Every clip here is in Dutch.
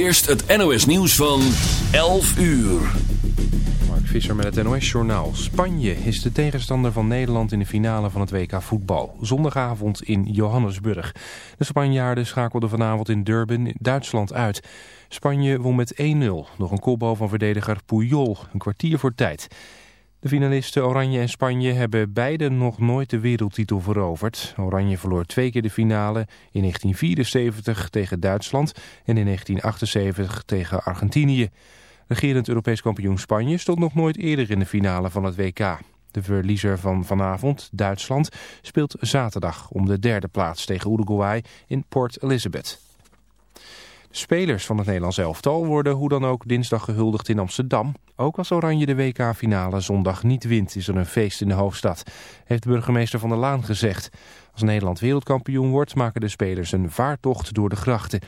eerst het NOS nieuws van 11 uur. Mark Visser met het NOS Journaal. Spanje is de tegenstander van Nederland in de finale van het WK voetbal. Zondagavond in Johannesburg. De Spanjaarden schakelden vanavond in Durban Duitsland uit. Spanje won met 1-0. Nog een kopbal van verdediger Puyol, een kwartier voor tijd. De finalisten Oranje en Spanje hebben beide nog nooit de wereldtitel veroverd. Oranje verloor twee keer de finale in 1974 tegen Duitsland en in 1978 tegen Argentinië. Regerend Europees kampioen Spanje stond nog nooit eerder in de finale van het WK. De verliezer van vanavond, Duitsland, speelt zaterdag om de derde plaats tegen Uruguay in Port Elizabeth. Spelers van het Nederlands elftal worden hoe dan ook dinsdag gehuldigd in Amsterdam. Ook als Oranje de WK-finale zondag niet wint is er een feest in de hoofdstad, heeft burgemeester van der Laan gezegd. Als Nederland wereldkampioen wordt maken de spelers een vaartocht door de grachten.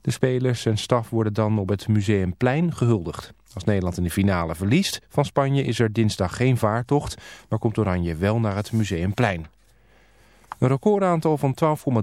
De spelers en staf worden dan op het Museumplein gehuldigd. Als Nederland in de finale verliest van Spanje is er dinsdag geen vaartocht, maar komt Oranje wel naar het Museumplein. Een recordaantal van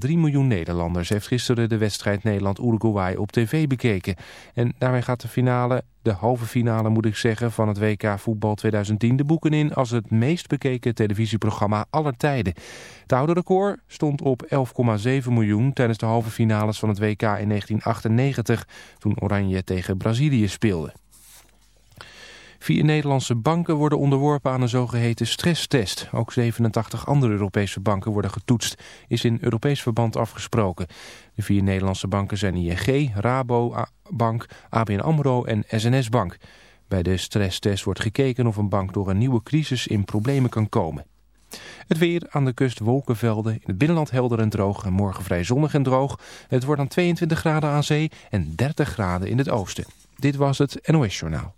12,3 miljoen Nederlanders heeft gisteren de wedstrijd Nederland-Uruguay op tv bekeken. En daarmee gaat de finale, de halve finale moet ik zeggen, van het WK Voetbal 2010 de boeken in als het meest bekeken televisieprogramma aller tijden. Het oude record stond op 11,7 miljoen tijdens de halve finales van het WK in 1998, toen Oranje tegen Brazilië speelde. Vier Nederlandse banken worden onderworpen aan een zogeheten stresstest. Ook 87 andere Europese banken worden getoetst, is in Europees verband afgesproken. De vier Nederlandse banken zijn ING, Rabobank, ABN AMRO en SNS Bank. Bij de stresstest wordt gekeken of een bank door een nieuwe crisis in problemen kan komen. Het weer aan de kust wolkenvelden, in het binnenland helder en droog en morgen vrij zonnig en droog. Het wordt dan 22 graden aan zee en 30 graden in het oosten. Dit was het NOS Journaal.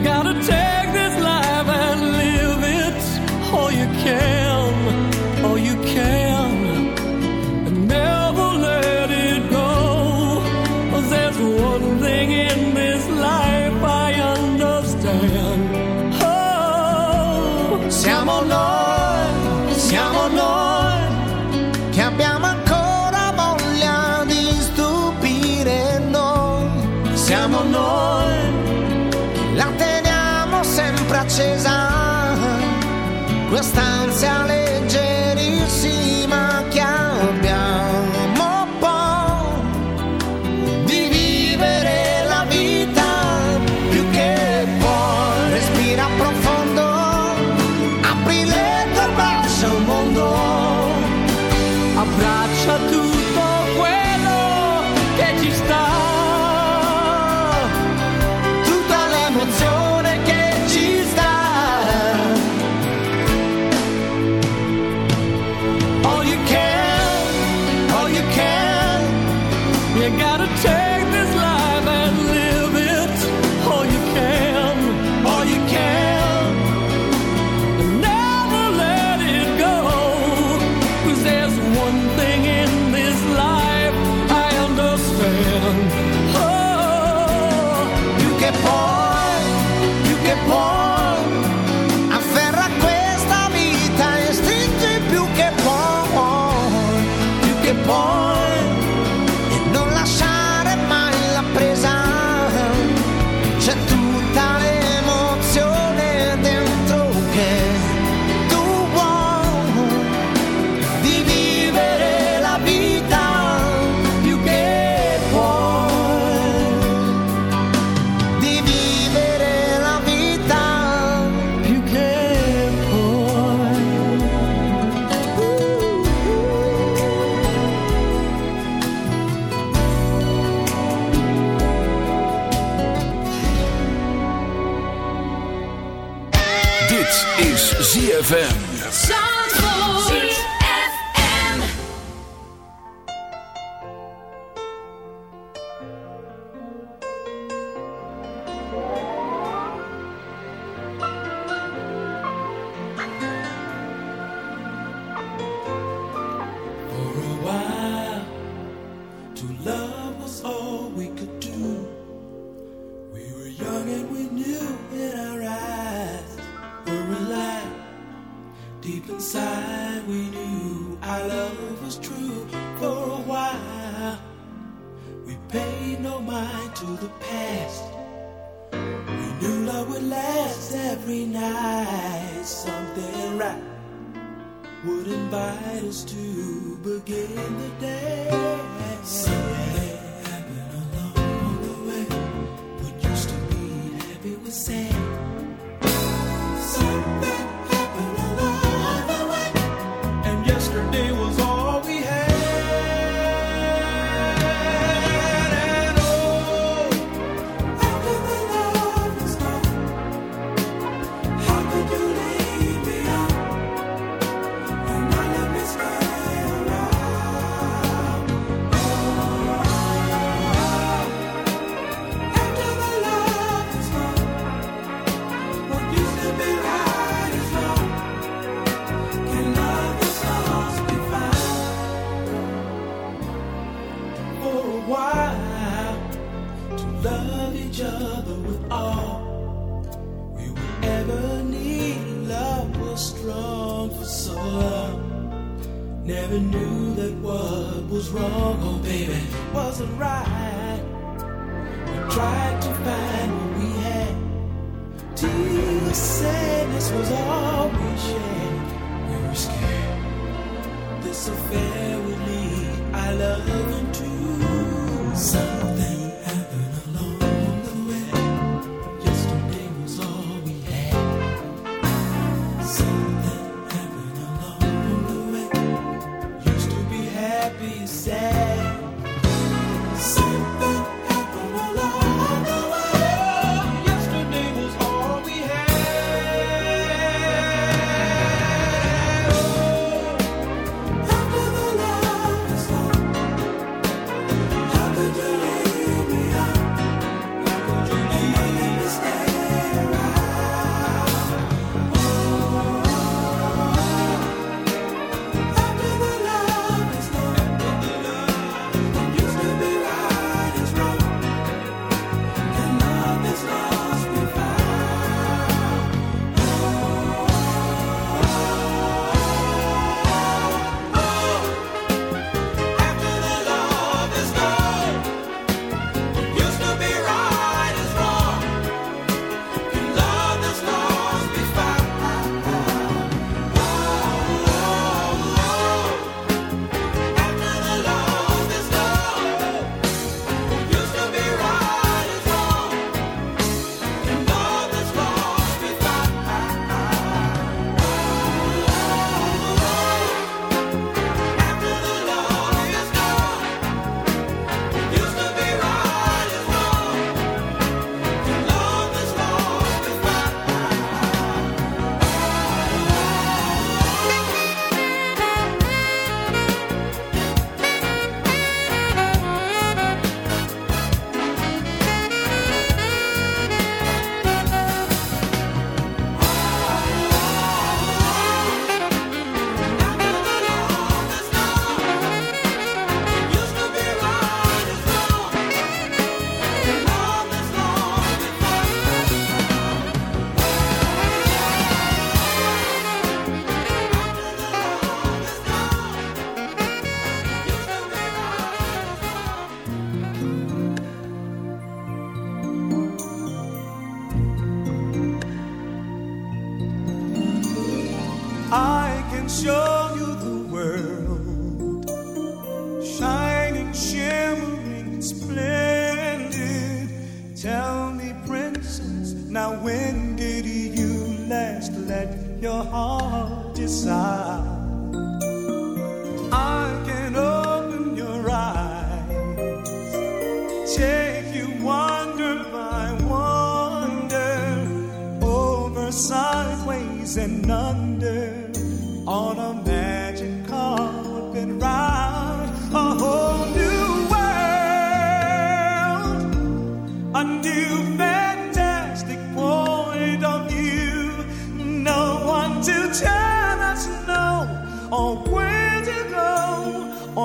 Gotta take this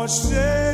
say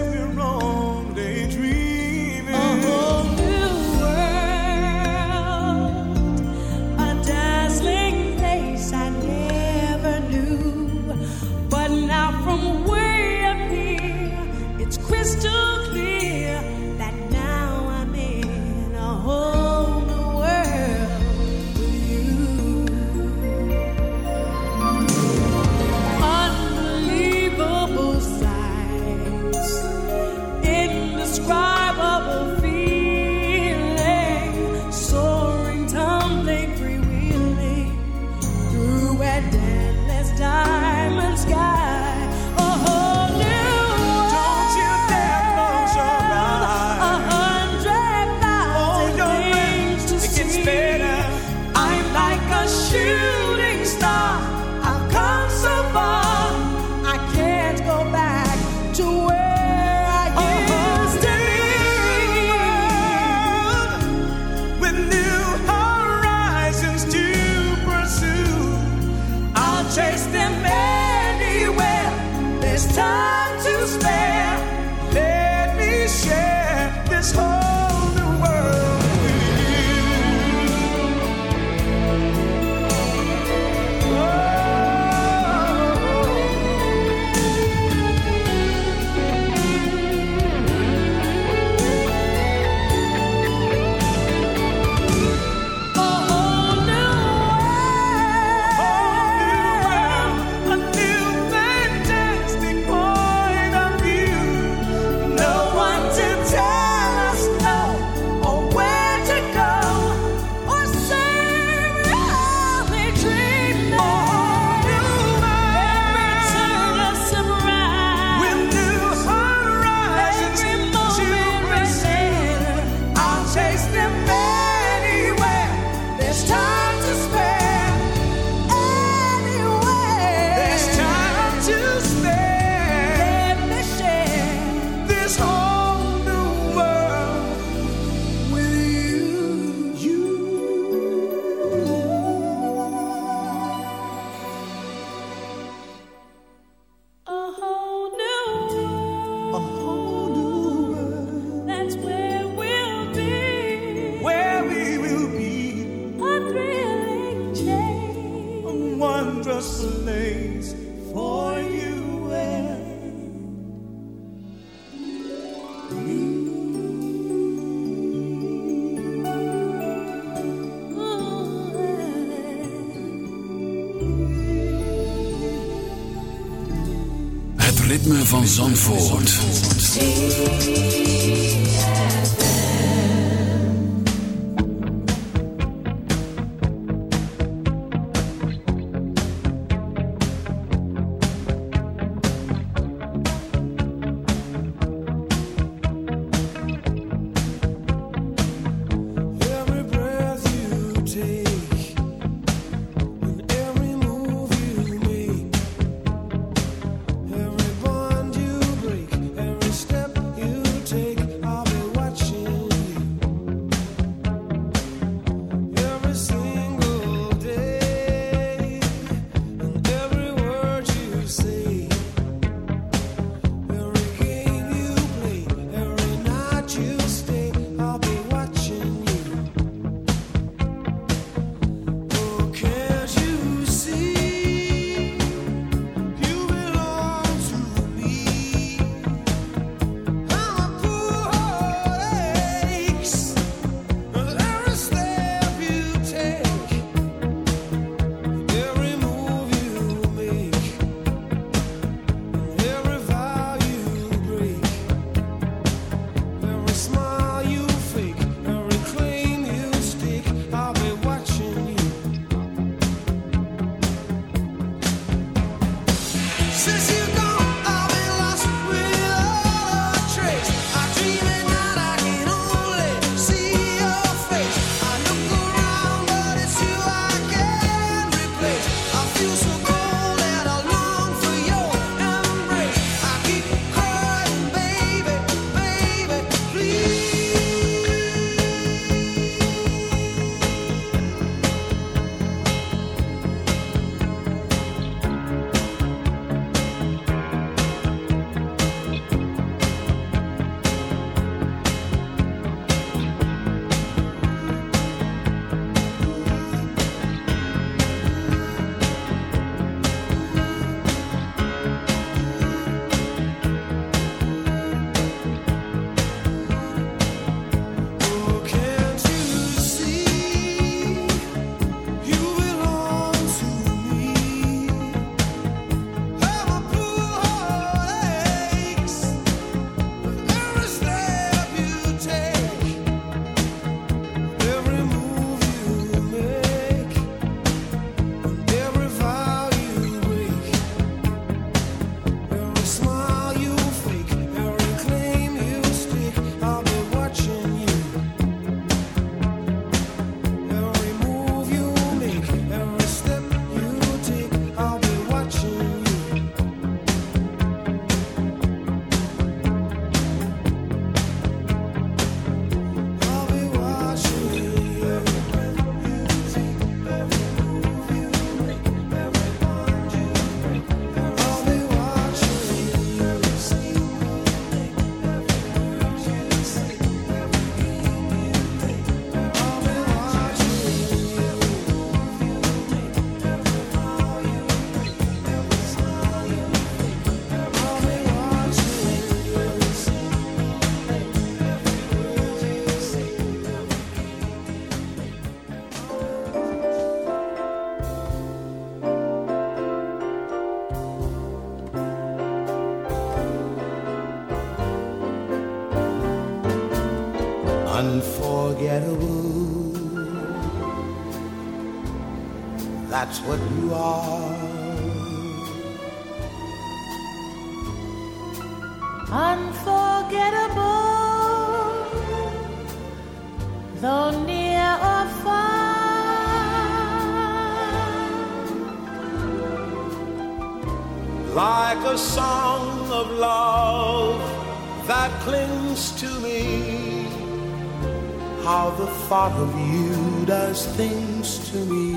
things to me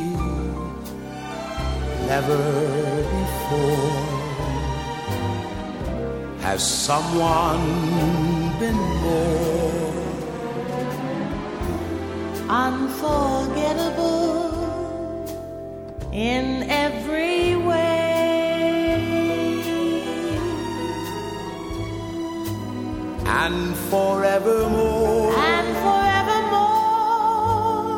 never before. Has someone been more unforgettable in every way? And forevermore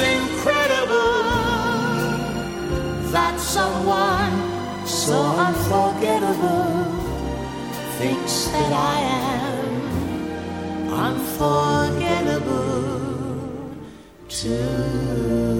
incredible that someone so unforgettable thinks that I am unforgettable too.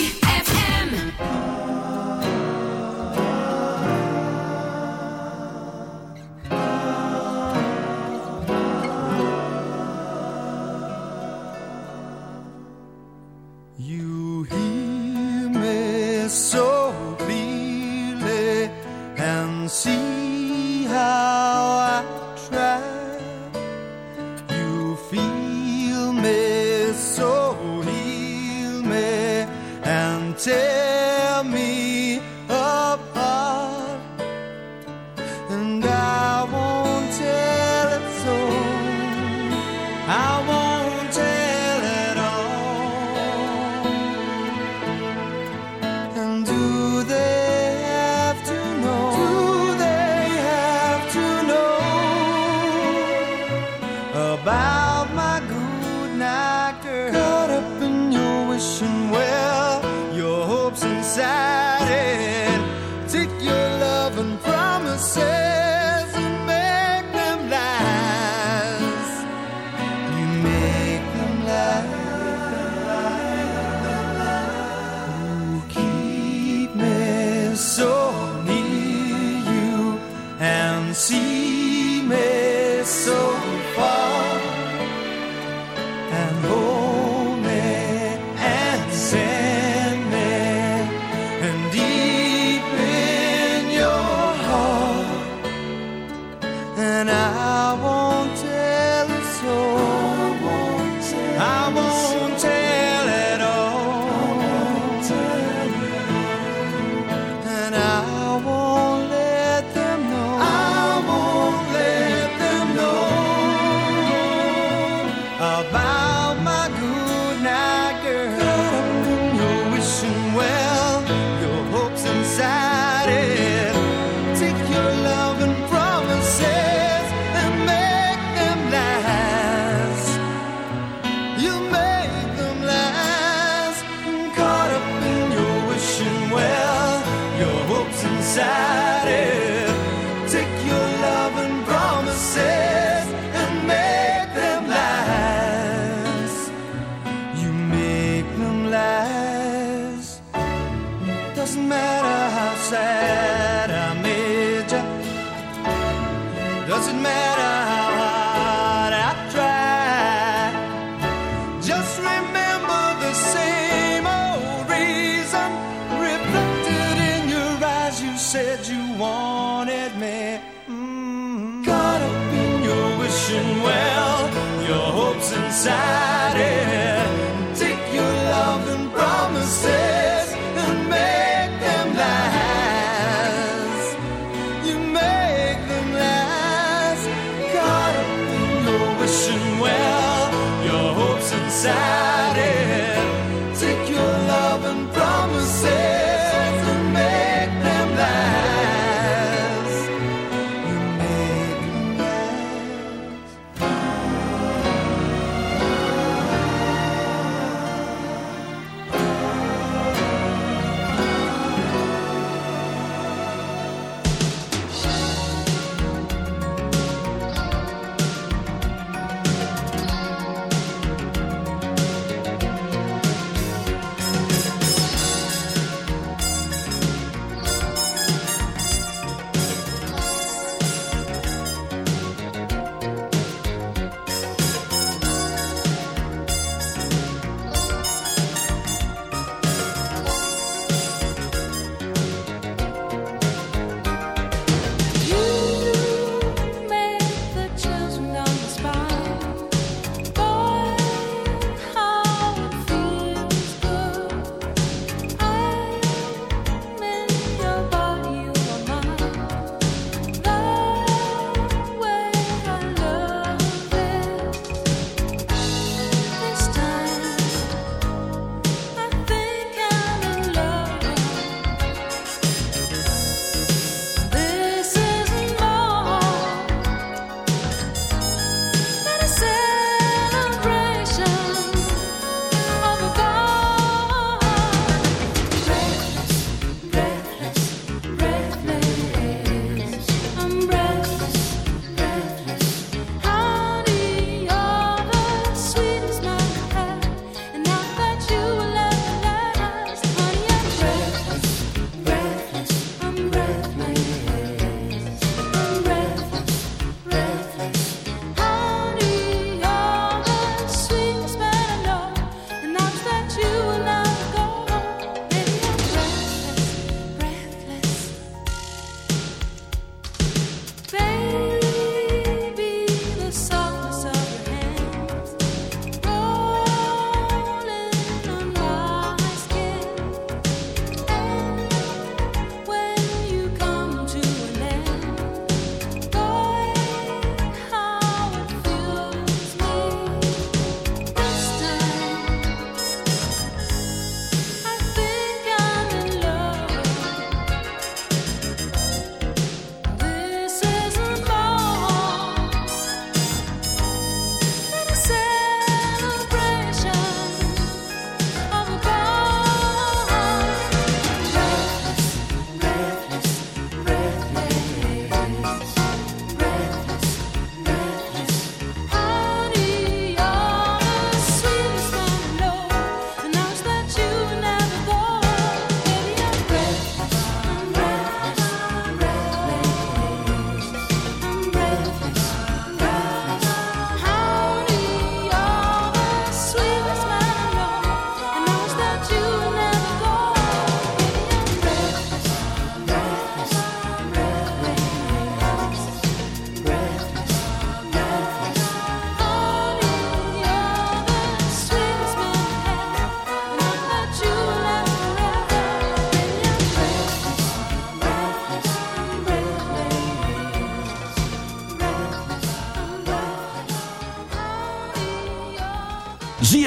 hopes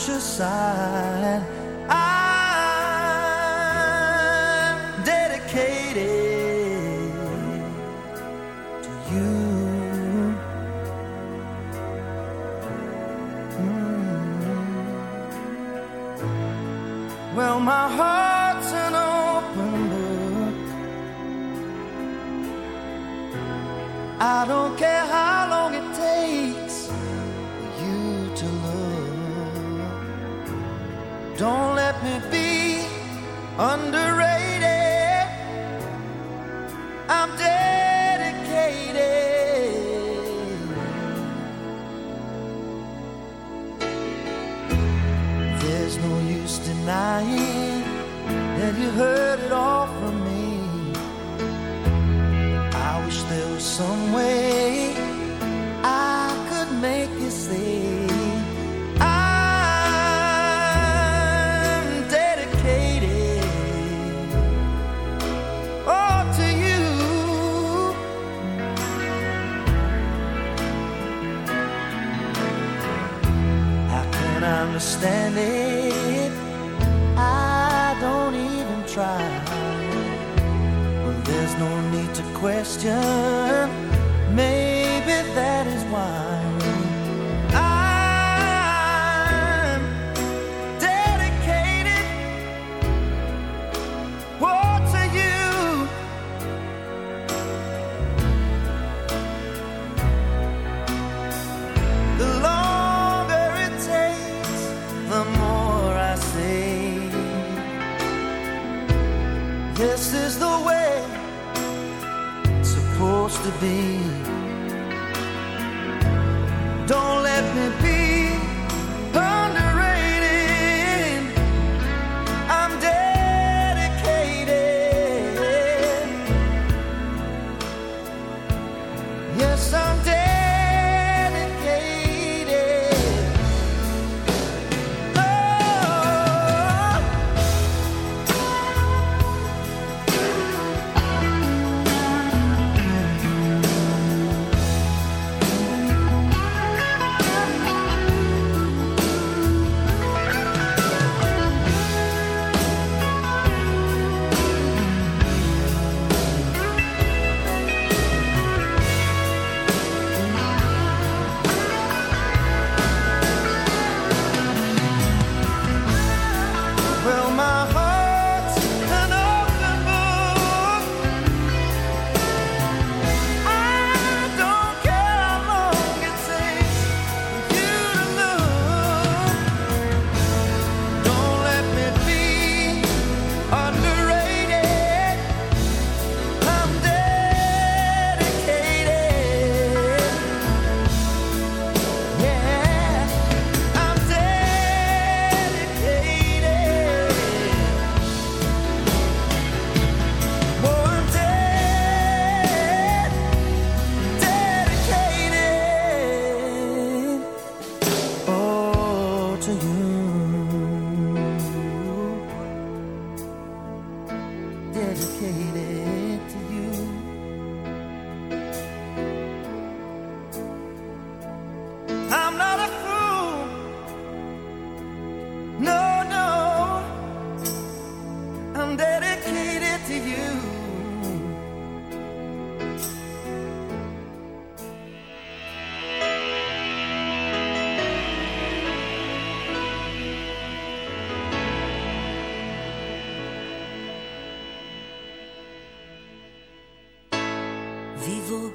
cautious side. I understand it. I don't even try. Well, there's no need to question. supposed to be. Don't let me be.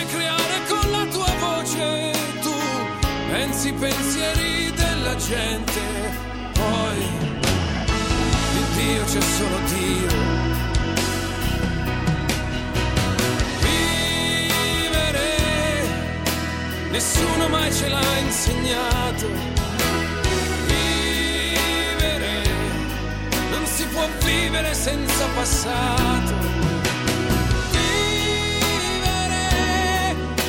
puoi creare con la tua voce, tu pensi i pensieri della gente, poi di Dio c'è solo Dio. Vivere, nessuno mai ce l'ha insegnato. Vivere, non si può vivere senza passato.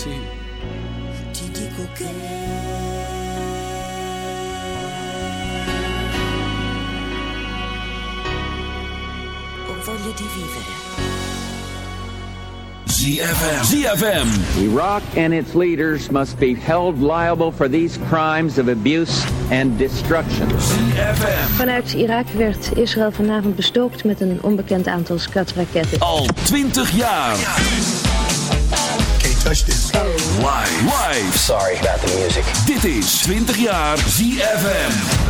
Sì, ti dico che ho voglia di vivere. ZFM. ZFM. Iraq and its leaders must be held liable for these crimes of abuse and destruction. ZFM. Vanuit Irak werd Israël vanavond bestookt met een onbekend aantal skatraketten. Al 20 jaar. Can't touch this. Live. Live. Sorry about the music. Dit is 20 jaar ZFM.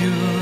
You.